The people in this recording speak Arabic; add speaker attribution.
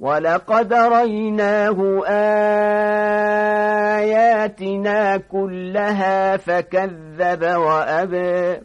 Speaker 1: ولقد ريناه آياتنا كلها فكذب وأبى